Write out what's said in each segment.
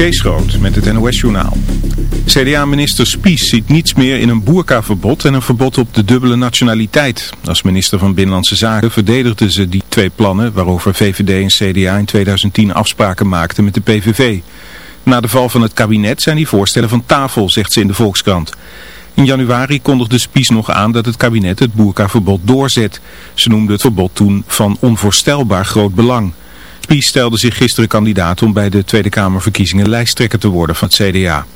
Kees met het NOS-journaal. CDA-minister Spies ziet niets meer in een boerkaverbod en een verbod op de dubbele nationaliteit. Als minister van Binnenlandse Zaken verdedigde ze die twee plannen waarover VVD en CDA in 2010 afspraken maakten met de PVV. Na de val van het kabinet zijn die voorstellen van tafel, zegt ze in de Volkskrant. In januari kondigde Spies nog aan dat het kabinet het boerkaverbod doorzet. Ze noemde het verbod toen van onvoorstelbaar groot belang. Spies stelde zich gisteren kandidaat om bij de Tweede Kamerverkiezingen lijsttrekker te worden van het CDA.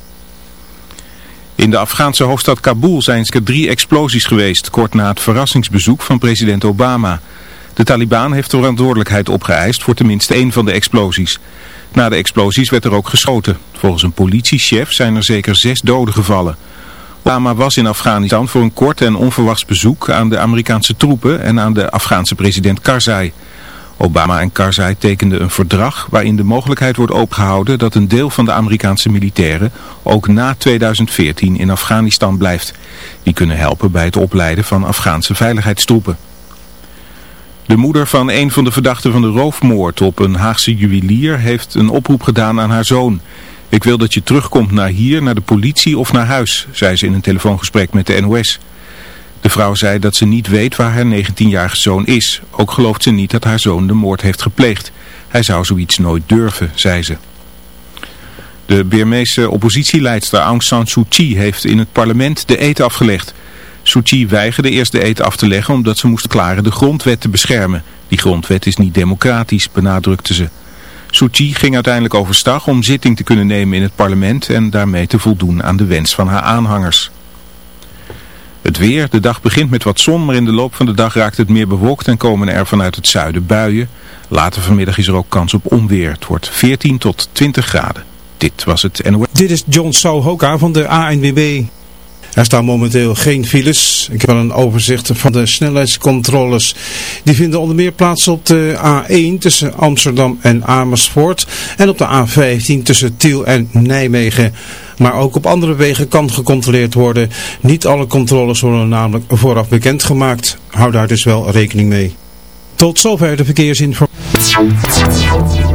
In de Afghaanse hoofdstad Kabul zijn er drie explosies geweest, kort na het verrassingsbezoek van president Obama. De Taliban heeft de verantwoordelijkheid opgeëist voor tenminste één van de explosies. Na de explosies werd er ook geschoten. Volgens een politiechef zijn er zeker zes doden gevallen. Obama was in Afghanistan voor een kort en onverwachts bezoek aan de Amerikaanse troepen en aan de Afghaanse president Karzai. Obama en Karzai tekenden een verdrag waarin de mogelijkheid wordt opengehouden dat een deel van de Amerikaanse militairen ook na 2014 in Afghanistan blijft. Die kunnen helpen bij het opleiden van Afghaanse veiligheidstroepen. De moeder van een van de verdachten van de roofmoord op een Haagse juwelier heeft een oproep gedaan aan haar zoon. Ik wil dat je terugkomt naar hier, naar de politie of naar huis, zei ze in een telefoongesprek met de NOS. De vrouw zei dat ze niet weet waar haar 19-jarige zoon is. Ook gelooft ze niet dat haar zoon de moord heeft gepleegd. Hij zou zoiets nooit durven, zei ze. De Birmeese oppositieleidster Aung San Suu Kyi heeft in het parlement de eet afgelegd. Suu Kyi weigerde eerst de eet af te leggen omdat ze moest klaren de grondwet te beschermen. Die grondwet is niet democratisch, benadrukte ze. Suu Kyi ging uiteindelijk overstag om zitting te kunnen nemen in het parlement en daarmee te voldoen aan de wens van haar aanhangers. Het weer, de dag begint met wat zon, maar in de loop van de dag raakt het meer bewolkt en komen er vanuit het zuiden buien. Later vanmiddag is er ook kans op onweer. Het wordt 14 tot 20 graden. Dit was het NOS. Dit is John Souhoka van de ANWB. Er staan momenteel geen files. Ik heb wel een overzicht van de snelheidscontroles. Die vinden onder meer plaats op de A1 tussen Amsterdam en Amersfoort. En op de A15 tussen Tiel en Nijmegen. Maar ook op andere wegen kan gecontroleerd worden. Niet alle controles worden namelijk vooraf bekendgemaakt. Hou daar dus wel rekening mee. Tot zover de verkeersinformatie.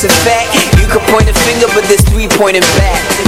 In fact, you can point a finger, but there's three pointing back.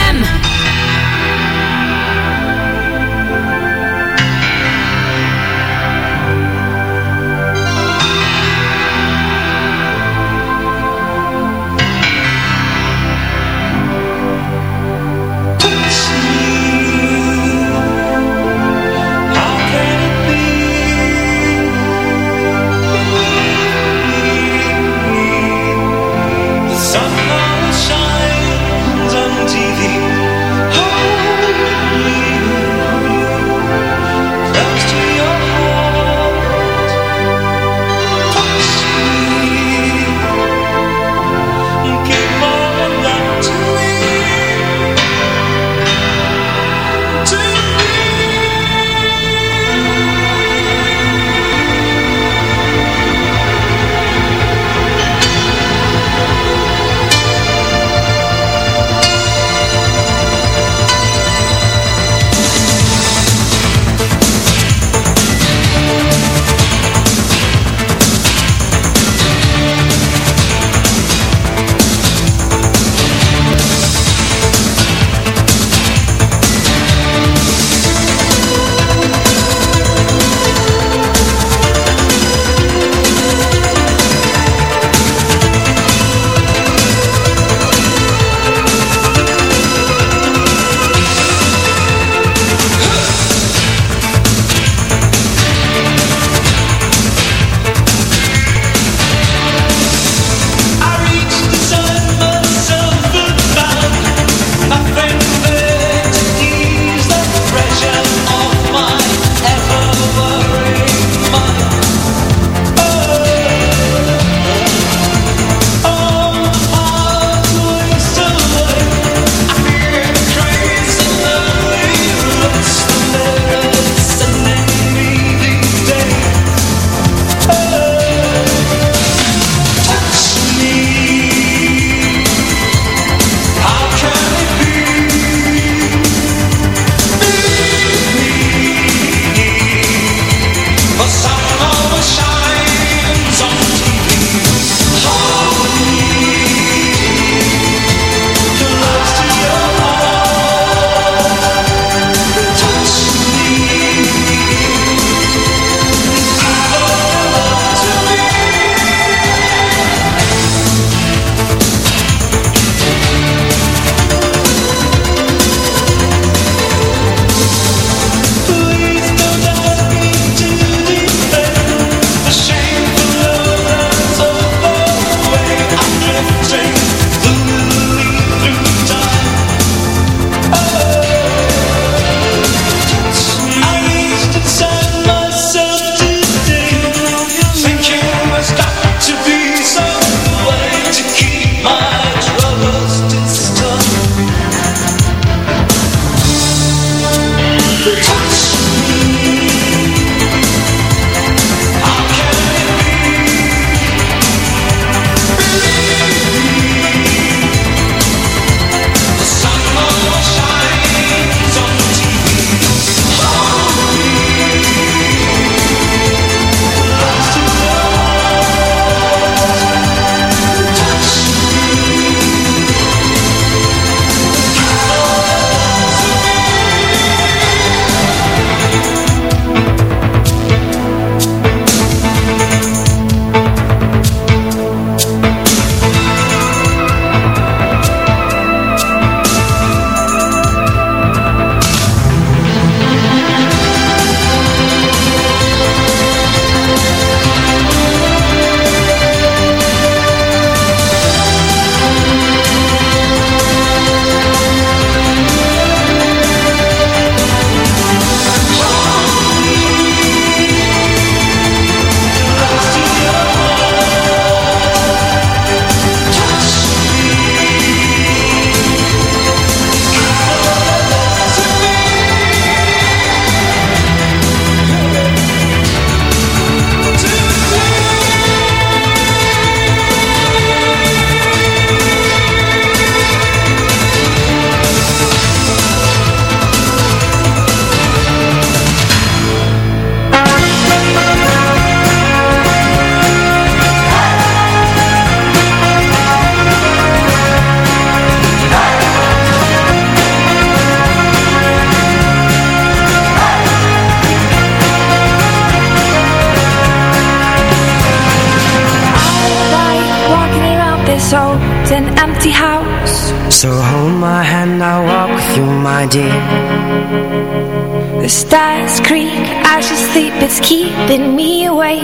It's keeping me awake.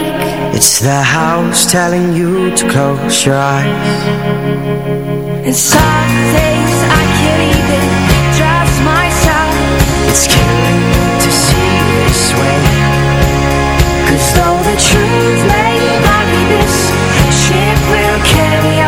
It's the house telling you to close your eyes. And some days I can't even trust myself. It's killing me to see this way. Cause though the truth may not be this Shit will carry on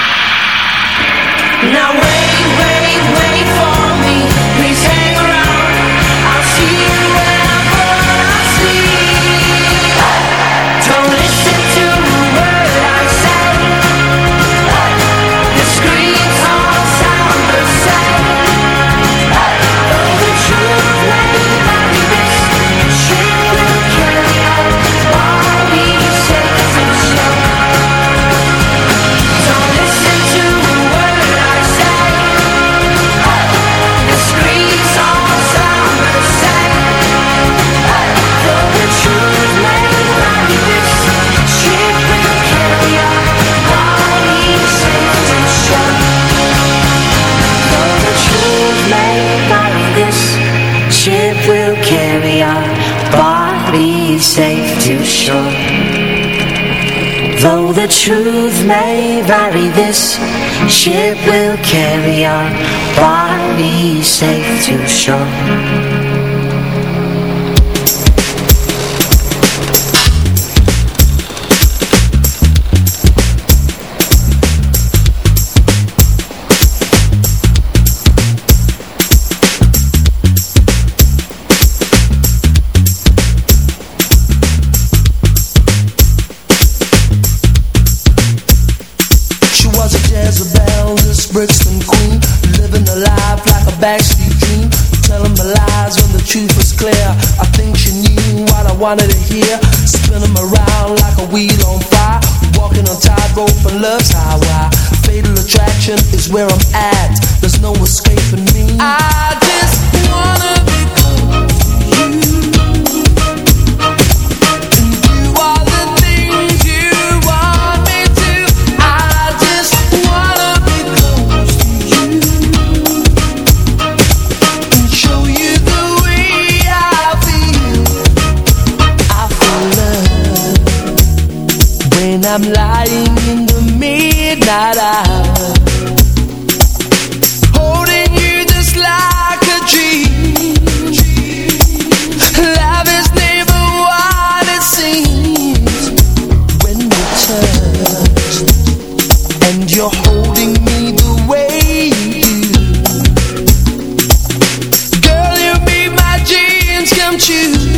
sure. Though the truth may vary This ship will carry our body safe to shore. You.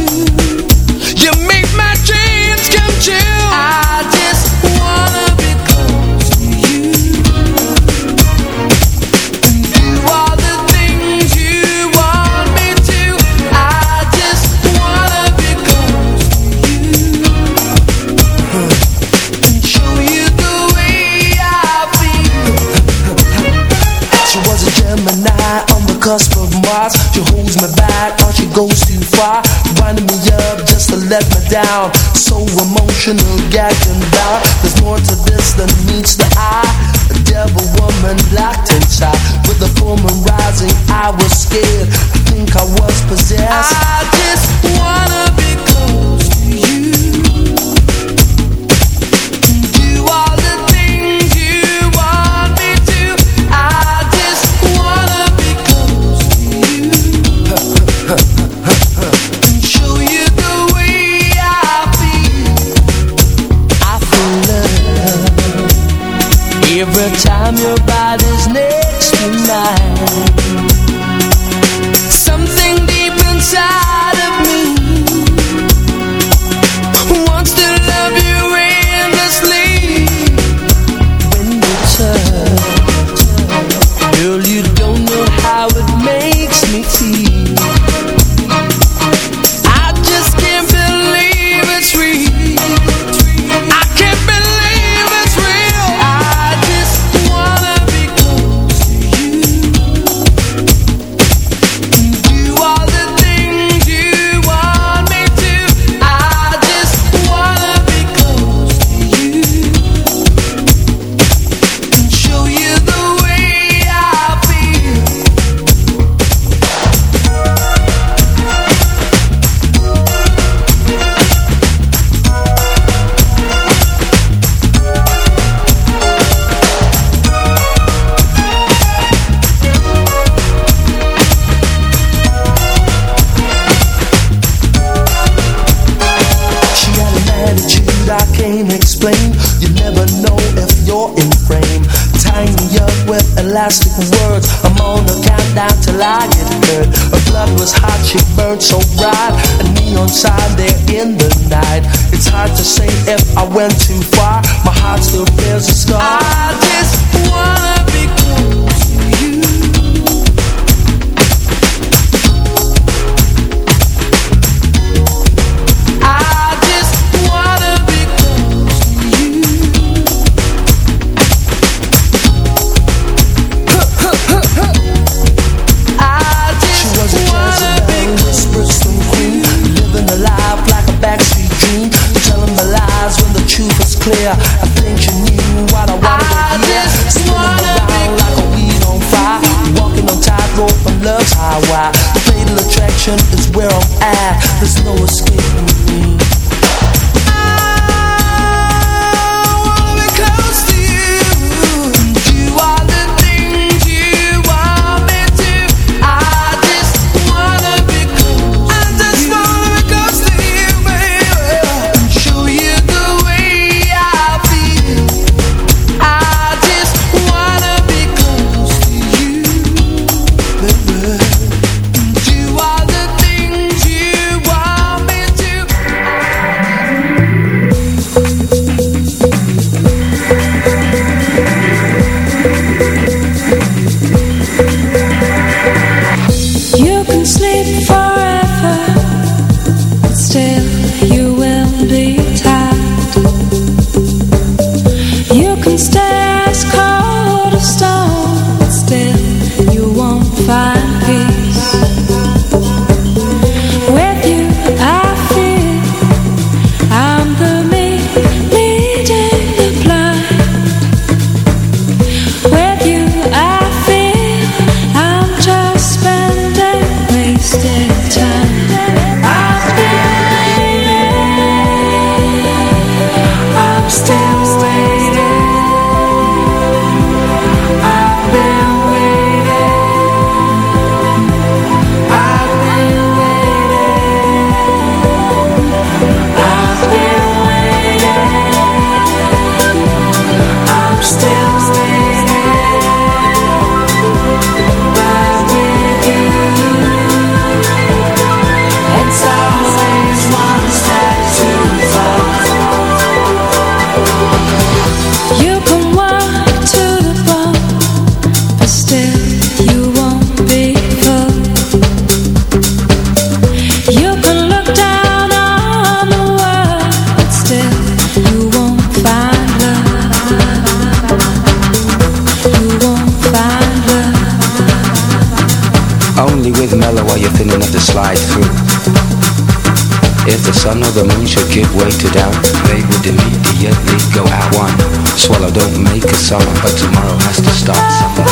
immediately go at one Swallow don't make a summer But tomorrow has to start. Somewhere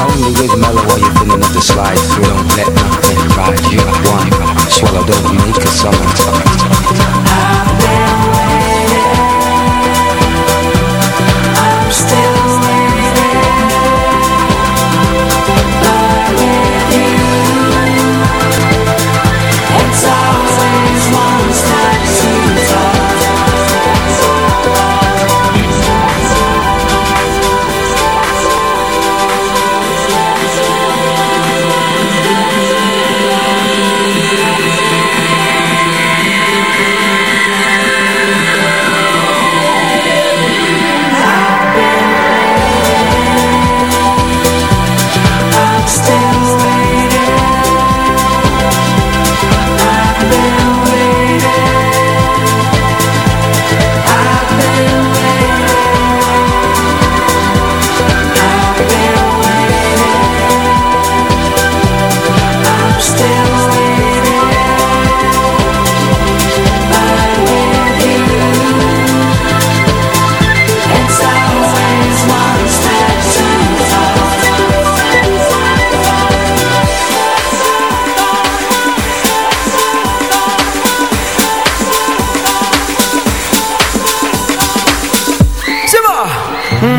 Only with mellow are you feeling up the slide. Through Don't let nothing ride you at one Swallow don't make a summer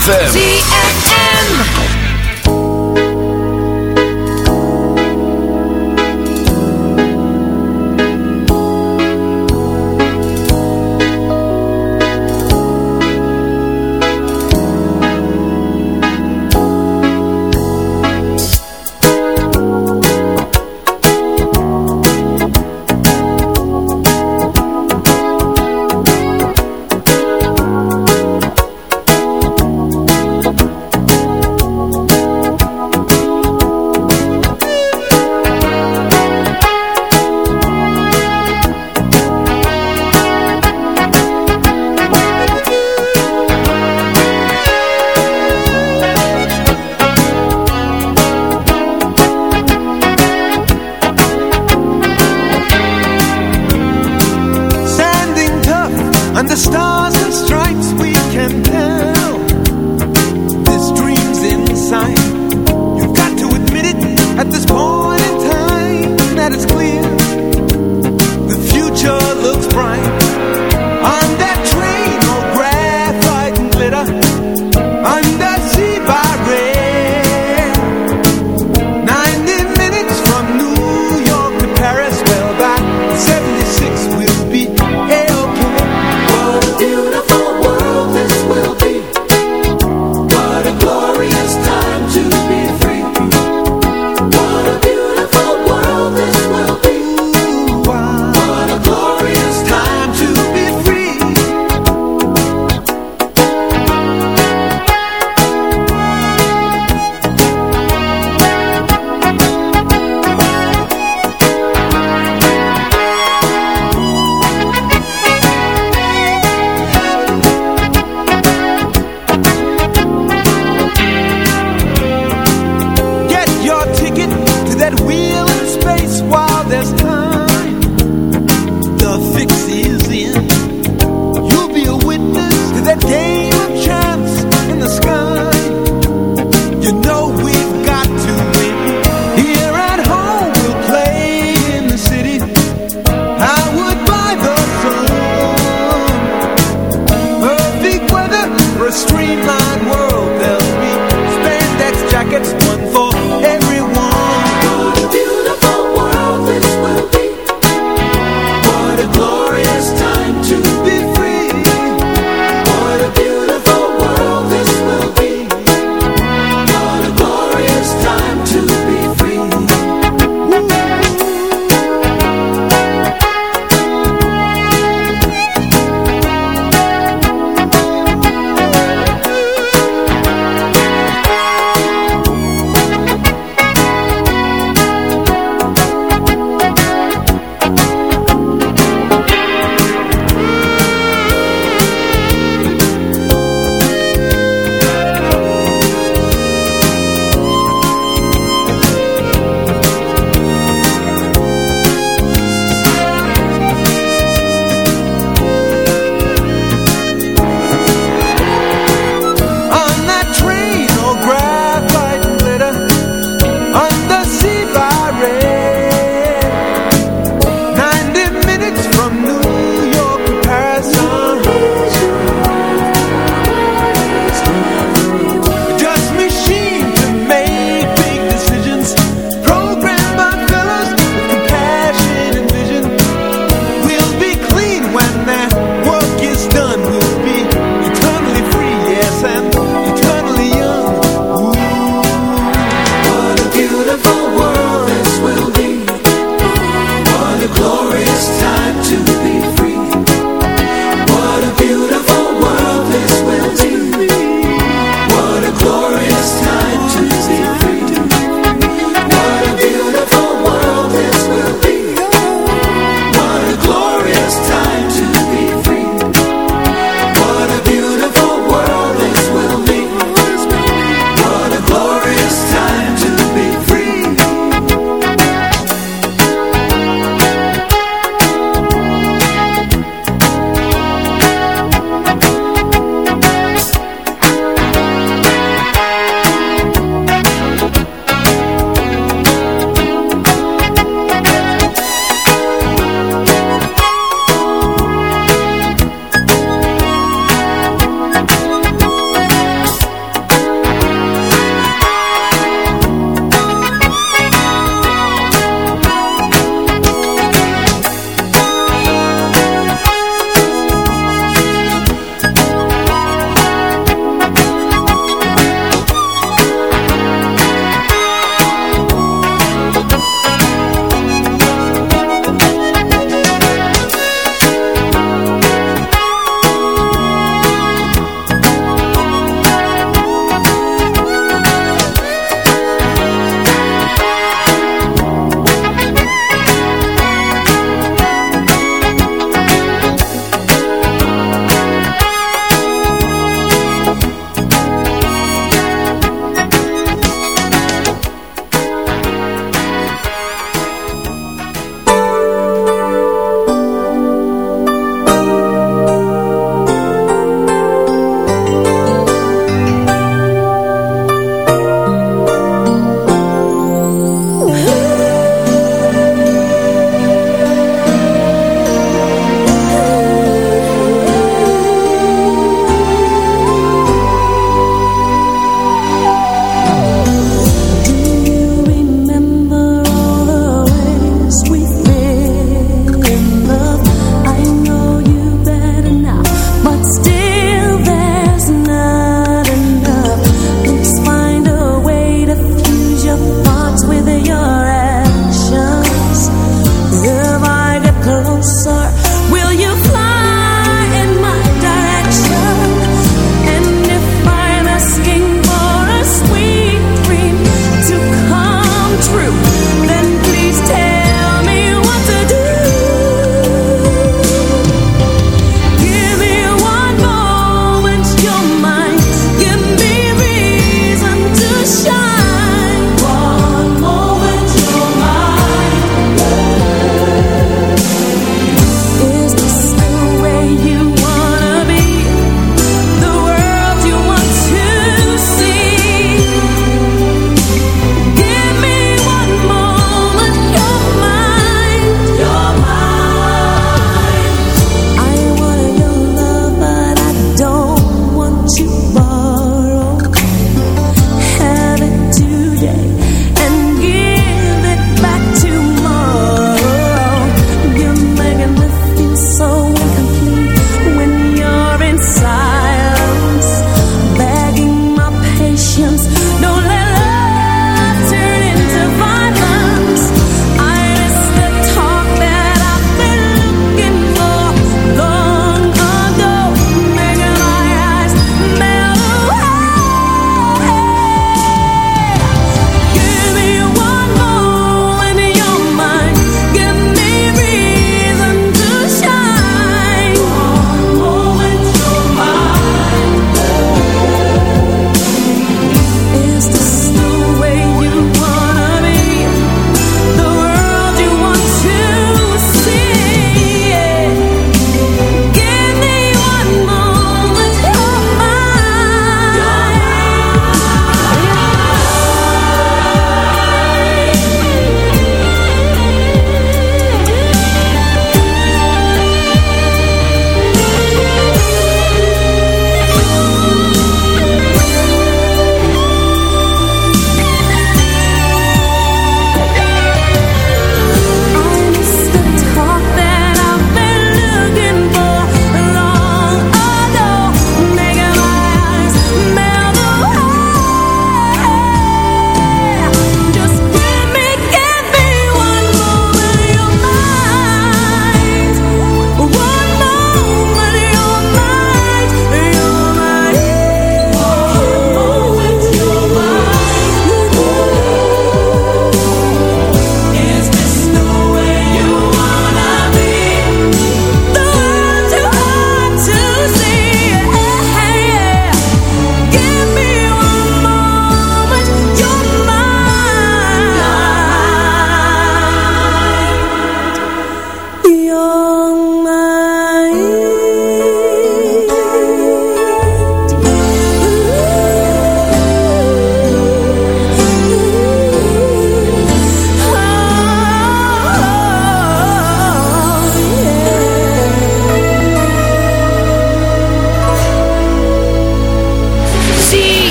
ZFM.